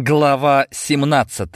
Глава 17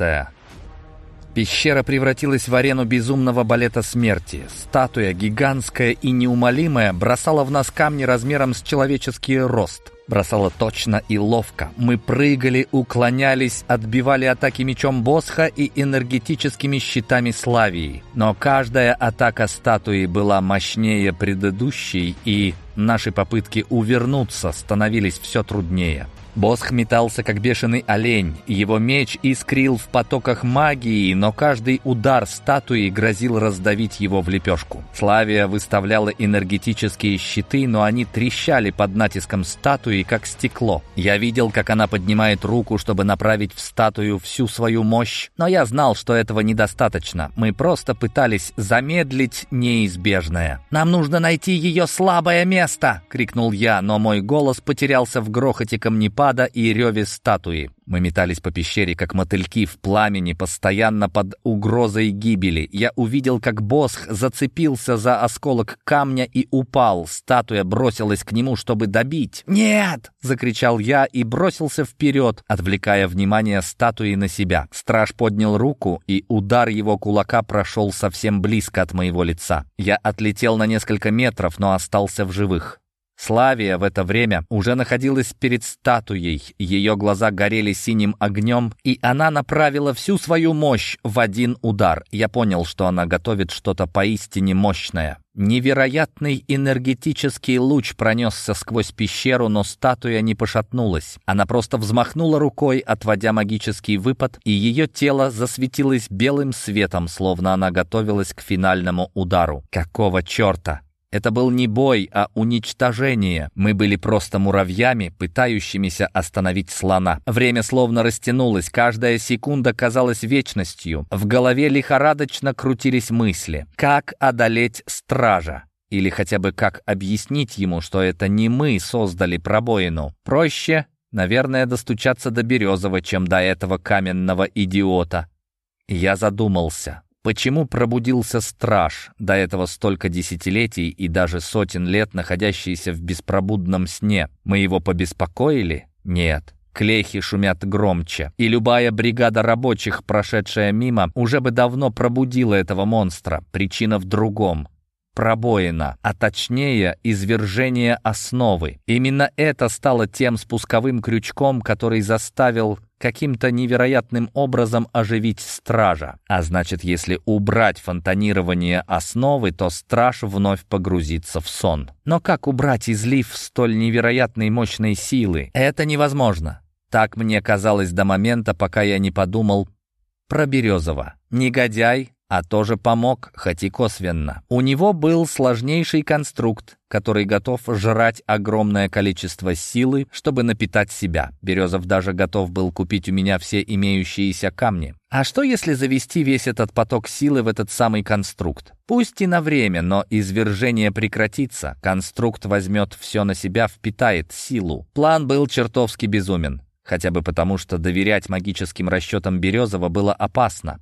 Пещера превратилась в арену безумного балета смерти. Статуя, гигантская и неумолимая, бросала в нас камни размером с человеческий рост. Бросала точно и ловко. Мы прыгали, уклонялись, отбивали атаки мечом Босха и энергетическими щитами Славии. Но каждая атака статуи была мощнее предыдущей, и наши попытки увернуться становились все труднее. Босх метался, как бешеный олень. Его меч искрил в потоках магии, но каждый удар статуи грозил раздавить его в лепешку. Славия выставляла энергетические щиты, но они трещали под натиском статуи, как стекло. Я видел, как она поднимает руку, чтобы направить в статую всю свою мощь, но я знал, что этого недостаточно. Мы просто пытались замедлить неизбежное. «Нам нужно найти ее слабое место!» — крикнул я, но мой голос потерялся в грохоте камнепада, водопада и реве статуи. Мы метались по пещере, как мотыльки в пламени, постоянно под угрозой гибели. Я увидел, как Босх зацепился за осколок камня и упал. Статуя бросилась к нему, чтобы добить. «Нет!» — закричал я и бросился вперед, отвлекая внимание статуи на себя. Страж поднял руку, и удар его кулака прошел совсем близко от моего лица. Я отлетел на несколько метров, но остался в живых. Славия в это время уже находилась перед статуей, ее глаза горели синим огнем, и она направила всю свою мощь в один удар. Я понял, что она готовит что-то поистине мощное. Невероятный энергетический луч пронесся сквозь пещеру, но статуя не пошатнулась. Она просто взмахнула рукой, отводя магический выпад, и ее тело засветилось белым светом, словно она готовилась к финальному удару. Какого черта? Это был не бой, а уничтожение. Мы были просто муравьями, пытающимися остановить слона. Время словно растянулось, каждая секунда казалась вечностью. В голове лихорадочно крутились мысли. Как одолеть стража? Или хотя бы как объяснить ему, что это не мы создали пробоину? Проще, наверное, достучаться до Березова, чем до этого каменного идиота. Я задумался. Почему пробудился страж, до этого столько десятилетий и даже сотен лет находящийся в беспробудном сне? Мы его побеспокоили? Нет. Клехи шумят громче, и любая бригада рабочих, прошедшая мимо, уже бы давно пробудила этого монстра. Причина в другом пробоина, а точнее извержение основы. Именно это стало тем спусковым крючком, который заставил каким-то невероятным образом оживить стража. А значит, если убрать фонтанирование основы, то страж вновь погрузится в сон. Но как убрать излив столь невероятной мощной силы? Это невозможно. Так мне казалось до момента, пока я не подумал про Березова. Негодяй, а тоже помог, хоть и косвенно. У него был сложнейший конструкт, который готов жрать огромное количество силы, чтобы напитать себя. Березов даже готов был купить у меня все имеющиеся камни. А что если завести весь этот поток силы в этот самый конструкт? Пусть и на время, но извержение прекратится. Конструкт возьмет все на себя, впитает силу. План был чертовски безумен. Хотя бы потому, что доверять магическим расчетам Березова было опасно.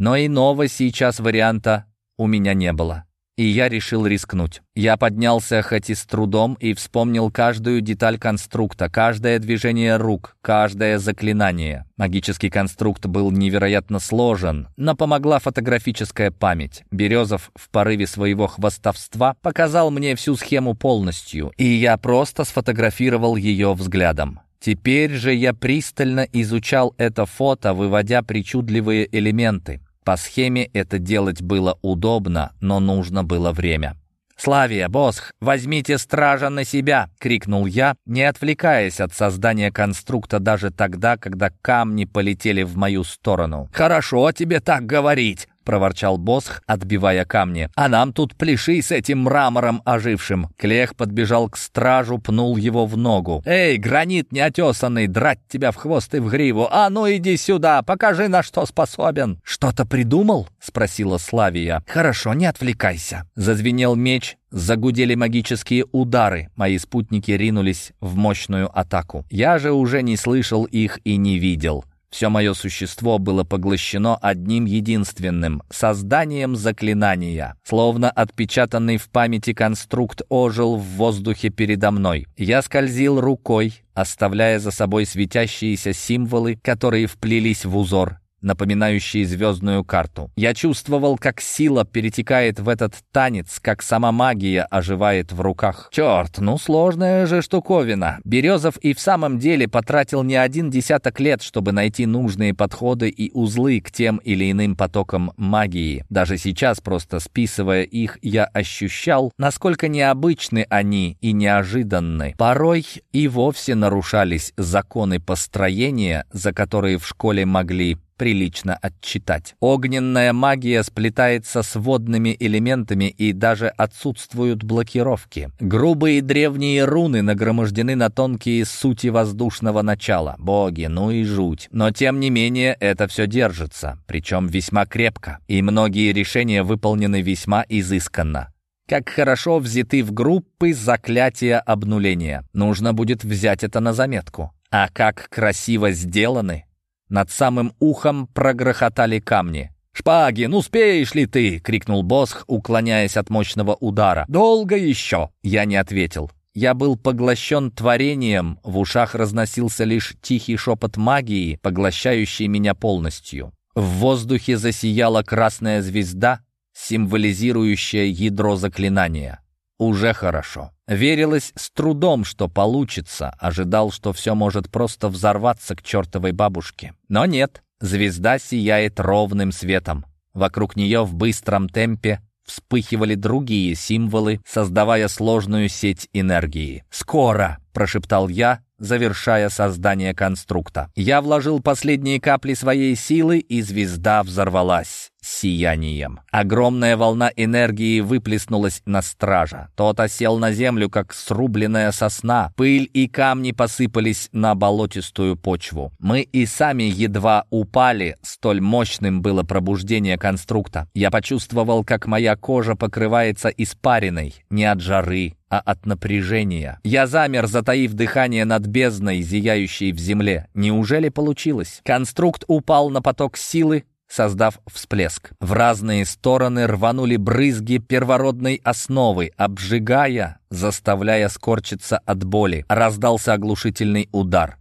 Но иного сейчас варианта у меня не было. И я решил рискнуть. Я поднялся хоть и с трудом и вспомнил каждую деталь конструкта, каждое движение рук, каждое заклинание. Магический конструкт был невероятно сложен, но помогла фотографическая память. Березов в порыве своего хвостовства показал мне всю схему полностью, и я просто сфотографировал ее взглядом. Теперь же я пристально изучал это фото, выводя причудливые элементы. По схеме это делать было удобно, но нужно было время. «Славия, Босх, возьмите стража на себя!» — крикнул я, не отвлекаясь от создания конструкта даже тогда, когда камни полетели в мою сторону. «Хорошо тебе так говорить!» — проворчал Босх, отбивая камни. «А нам тут пляши с этим мрамором ожившим!» Клех подбежал к стражу, пнул его в ногу. «Эй, гранит неотесанный, драть тебя в хвост и в гриву! А ну иди сюда, покажи, на что способен!» «Что-то придумал?» — спросила Славия. «Хорошо, не отвлекайся!» Зазвенел меч, Загудели магические удары. Мои спутники ринулись в мощную атаку. Я же уже не слышал их и не видел. Все мое существо было поглощено одним единственным — созданием заклинания. Словно отпечатанный в памяти конструкт ожил в воздухе передо мной. Я скользил рукой, оставляя за собой светящиеся символы, которые вплелись в узор напоминающие звездную карту. Я чувствовал, как сила перетекает в этот танец, как сама магия оживает в руках. Черт, ну сложная же штуковина. Березов и в самом деле потратил не один десяток лет, чтобы найти нужные подходы и узлы к тем или иным потокам магии. Даже сейчас, просто списывая их, я ощущал, насколько необычны они и неожиданны. Порой и вовсе нарушались законы построения, за которые в школе могли прилично отчитать. Огненная магия сплетается с водными элементами и даже отсутствуют блокировки. Грубые древние руны нагромождены на тонкие сути воздушного начала. Боги, ну и жуть. Но тем не менее это все держится, причем весьма крепко. И многие решения выполнены весьма изысканно. Как хорошо взяты в группы заклятия обнуления. Нужно будет взять это на заметку. А как красиво сделаны над самым ухом прогрохотали камни. «Шпагин, успеешь ли ты?» — крикнул Босх, уклоняясь от мощного удара. «Долго еще?» Я не ответил. Я был поглощен творением, в ушах разносился лишь тихий шепот магии, поглощающий меня полностью. В воздухе засияла красная звезда, символизирующая ядро заклинания. Уже хорошо. Верилось с трудом, что получится. Ожидал, что все может просто взорваться к чертовой бабушке. Но нет. Звезда сияет ровным светом. Вокруг нее в быстром темпе вспыхивали другие символы, создавая сложную сеть энергии. «Скоро!» — прошептал я, завершая создание конструкта. Я вложил последние капли своей силы, и звезда взорвалась сиянием. Огромная волна энергии выплеснулась на стража. Тот осел на землю, как срубленная сосна. Пыль и камни посыпались на болотистую почву. Мы и сами едва упали, столь мощным было пробуждение конструкта. Я почувствовал, как моя кожа покрывается испариной, не от жары, а от напряжения. Я замер, затаив дыхание над бездной, зияющей в земле. Неужели получилось? Конструкт упал на поток силы, создав всплеск. В разные стороны рванули брызги первородной основы, обжигая, заставляя скорчиться от боли. Раздался оглушительный удар.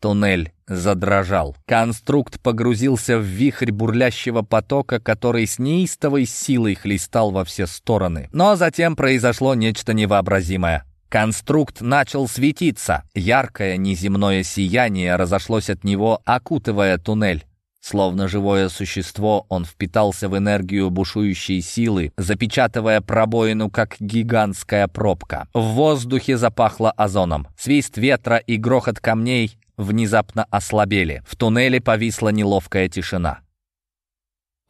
Туннель задрожал. Конструкт погрузился в вихрь бурлящего потока, который с неистовой силой хлестал во все стороны. Но затем произошло нечто невообразимое. Конструкт начал светиться. Яркое неземное сияние разошлось от него, окутывая туннель. Словно живое существо, он впитался в энергию бушующей силы, запечатывая пробоину, как гигантская пробка. В воздухе запахло озоном. Свист ветра и грохот камней внезапно ослабели. В туннеле повисла неловкая тишина.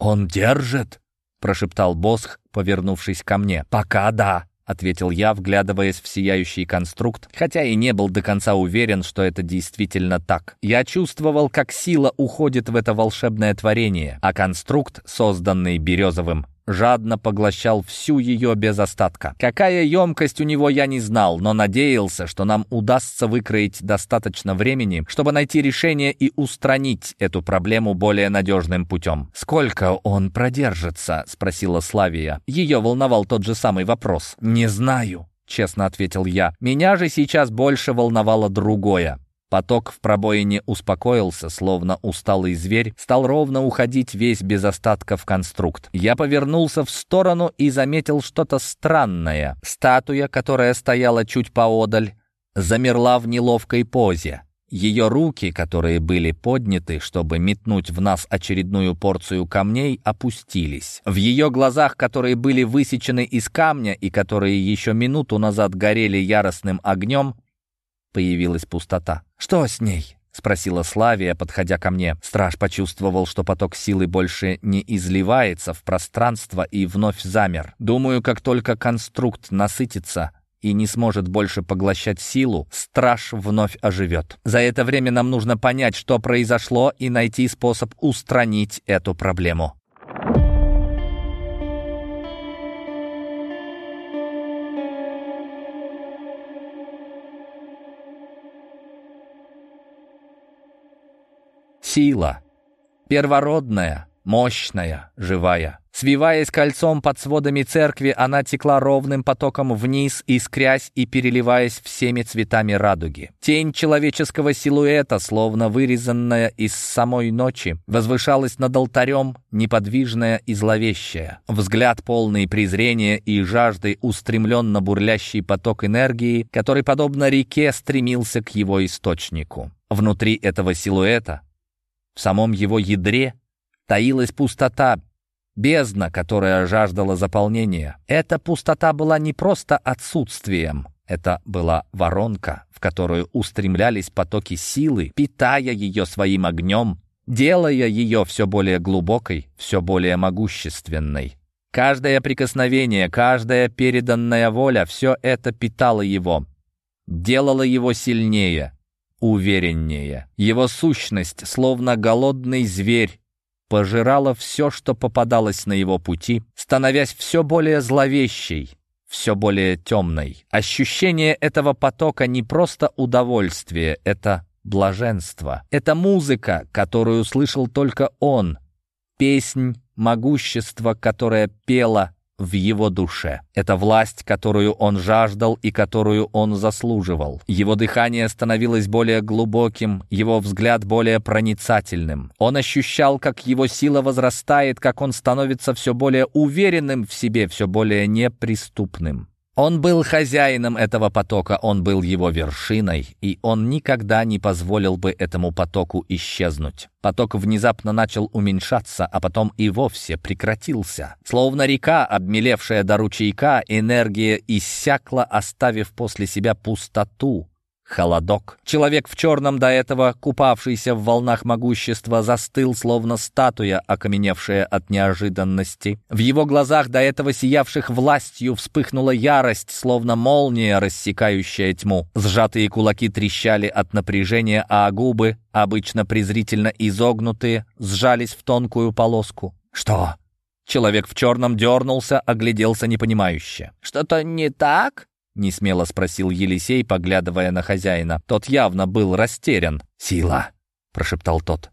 «Он держит?» — прошептал Босх, повернувшись ко мне. «Пока да», — ответил я, вглядываясь в сияющий конструкт, хотя и не был до конца уверен, что это действительно так. Я чувствовал, как сила уходит в это волшебное творение, а конструкт, созданный Березовым, жадно поглощал всю ее без остатка. Какая емкость у него, я не знал, но надеялся, что нам удастся выкроить достаточно времени, чтобы найти решение и устранить эту проблему более надежным путем. «Сколько он продержится?» — спросила Славия. Ее волновал тот же самый вопрос. «Не знаю», — честно ответил я. «Меня же сейчас больше волновало другое. Поток в пробоине успокоился, словно усталый зверь, стал ровно уходить весь без остатка в конструкт. Я повернулся в сторону и заметил что-то странное. Статуя, которая стояла чуть поодаль, замерла в неловкой позе. Ее руки, которые были подняты, чтобы метнуть в нас очередную порцию камней, опустились. В ее глазах, которые были высечены из камня и которые еще минуту назад горели яростным огнем, появилась пустота. «Что с ней?» — спросила Славия, подходя ко мне. Страж почувствовал, что поток силы больше не изливается в пространство и вновь замер. Думаю, как только конструкт насытится и не сможет больше поглощать силу, страж вновь оживет. За это время нам нужно понять, что произошло, и найти способ устранить эту проблему. Сила. Первородная, мощная, живая. Свиваясь кольцом под сводами церкви, она текла ровным потоком вниз, искрясь и переливаясь всеми цветами радуги. Тень человеческого силуэта, словно вырезанная из самой ночи, возвышалась над алтарем, неподвижная и зловещая. Взгляд полный презрения и жажды устремлен на бурлящий поток энергии, который, подобно реке, стремился к его источнику. Внутри этого силуэта, в самом его ядре, таилась пустота, бездна, которая жаждала заполнения. Эта пустота была не просто отсутствием, это была воронка, в которую устремлялись потоки силы, питая ее своим огнем, делая ее все более глубокой, все более могущественной. Каждое прикосновение, каждая переданная воля — все это питало его, делало его сильнее, увереннее. Его сущность, словно голодный зверь, пожирала все, что попадалось на его пути, становясь все более зловещей, все более темной. Ощущение этого потока не просто удовольствие, это блаженство. Это музыка, которую слышал только он, песнь могущества, которая пела в его душе. Это власть, которую он жаждал и которую он заслуживал. Его дыхание становилось более глубоким, его взгляд более проницательным. Он ощущал, как его сила возрастает, как он становится все более уверенным в себе, все более неприступным. Он был хозяином этого потока, он был его вершиной, и он никогда не позволил бы этому потоку исчезнуть. Поток внезапно начал уменьшаться, а потом и вовсе прекратился. Словно река, обмелевшая до ручейка, энергия иссякла, оставив после себя пустоту, Холодок. Человек в черном, до этого купавшийся в волнах могущества, застыл, словно статуя, окаменевшая от неожиданности. В его глазах, до этого сиявших властью, вспыхнула ярость, словно молния, рассекающая тьму. Сжатые кулаки трещали от напряжения, а губы, обычно презрительно изогнутые, сжались в тонкую полоску. «Что?» Человек в черном дернулся, огляделся непонимающе. «Что-то не так?» — несмело спросил Елисей, поглядывая на хозяина. Тот явно был растерян. «Сила!» — прошептал тот.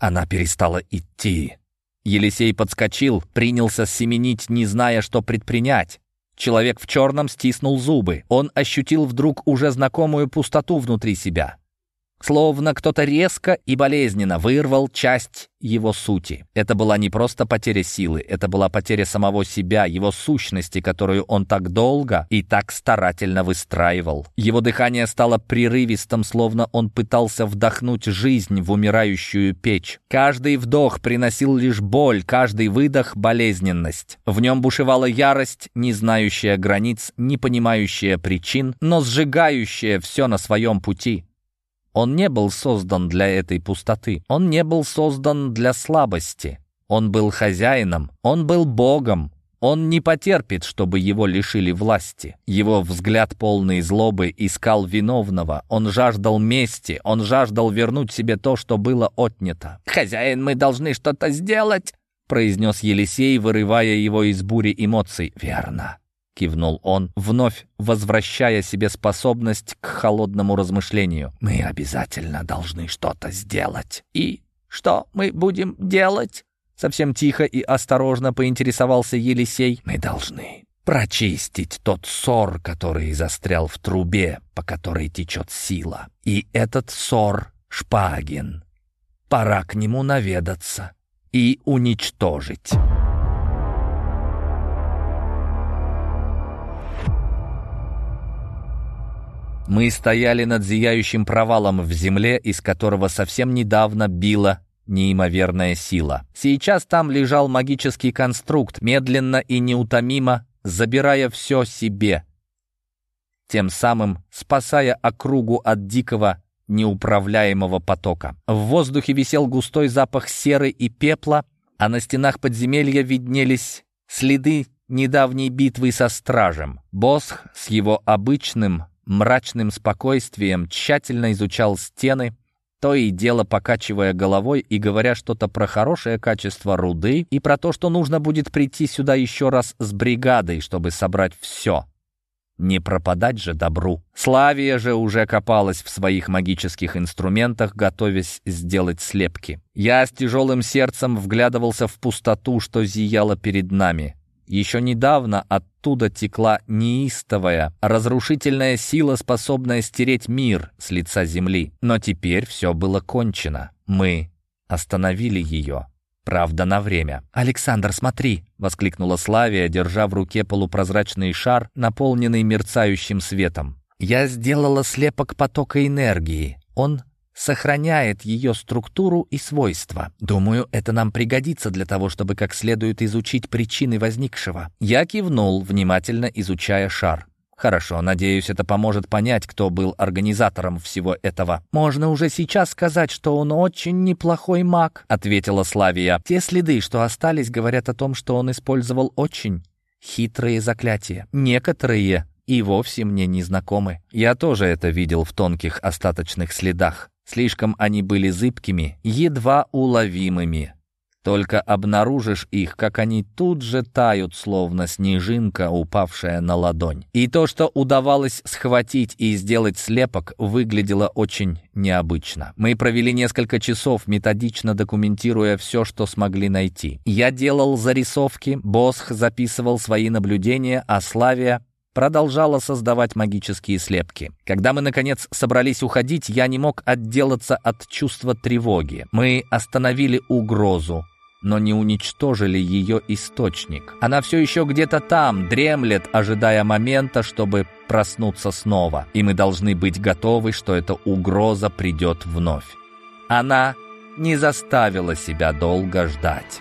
«Она перестала идти». Елисей подскочил, принялся семенить, не зная, что предпринять. Человек в черном стиснул зубы. Он ощутил вдруг уже знакомую пустоту внутри себя. Словно кто-то резко и болезненно вырвал часть его сути. Это была не просто потеря силы, это была потеря самого себя, его сущности, которую он так долго и так старательно выстраивал. Его дыхание стало прерывистым, словно он пытался вдохнуть жизнь в умирающую печь. Каждый вдох приносил лишь боль, каждый выдох — болезненность. В нем бушевала ярость, не знающая границ, не понимающая причин, но сжигающая все на своем пути. Он не был создан для этой пустоты. Он не был создан для слабости. Он был хозяином. Он был Богом. Он не потерпит, чтобы его лишили власти. Его взгляд полный злобы искал виновного. Он жаждал мести. Он жаждал вернуть себе то, что было отнято. «Хозяин, мы должны что-то сделать!» произнес Елисей, вырывая его из бури эмоций. «Верно кивнул он, вновь возвращая себе способность к холодному размышлению. «Мы обязательно должны что-то сделать». «И что мы будем делать?» Совсем тихо и осторожно поинтересовался Елисей. «Мы должны прочистить тот ссор, который застрял в трубе, по которой течет сила. И этот ссор — Шпагин. Пора к нему наведаться и уничтожить». Мы стояли над зияющим провалом в земле, из которого совсем недавно била неимоверная сила. Сейчас там лежал магический конструкт, медленно и неутомимо забирая все себе, тем самым спасая округу от дикого неуправляемого потока. В воздухе висел густой запах серы и пепла, а на стенах подземелья виднелись следы недавней битвы со стражем. Босх с его обычным мрачным спокойствием тщательно изучал стены, то и дело покачивая головой и говоря что-то про хорошее качество руды и про то, что нужно будет прийти сюда еще раз с бригадой, чтобы собрать все. Не пропадать же добру. Славия же уже копалась в своих магических инструментах, готовясь сделать слепки. Я с тяжелым сердцем вглядывался в пустоту, что зияла перед нами. Еще недавно оттуда текла неистовая, разрушительная сила, способная стереть мир с лица земли. Но теперь все было кончено. Мы остановили ее. Правда, на время. «Александр, смотри!» — воскликнула Славия, держа в руке полупрозрачный шар, наполненный мерцающим светом. «Я сделала слепок потока энергии. Он сохраняет ее структуру и свойства. Думаю, это нам пригодится для того, чтобы как следует изучить причины возникшего». Я кивнул, внимательно изучая шар. Хорошо, надеюсь, это поможет понять, кто был организатором всего этого. Можно уже сейчас сказать, что он очень неплохой маг, ответила Славия. Те следы, что остались, говорят о том, что он использовал очень хитрые заклятия. Некоторые и вовсе мне не знакомы. Я тоже это видел в тонких остаточных следах. Слишком они были зыбкими, едва уловимыми. Только обнаружишь их, как они тут же тают, словно снежинка, упавшая на ладонь. И то, что удавалось схватить и сделать слепок, выглядело очень необычно. Мы провели несколько часов, методично документируя все, что смогли найти. Я делал зарисовки, Босх записывал свои наблюдения, а Славия продолжала создавать магические слепки. Когда мы, наконец, собрались уходить, я не мог отделаться от чувства тревоги. Мы остановили угрозу, но не уничтожили ее источник. Она все еще где-то там, дремлет, ожидая момента, чтобы проснуться снова. И мы должны быть готовы, что эта угроза придет вновь. Она не заставила себя долго ждать.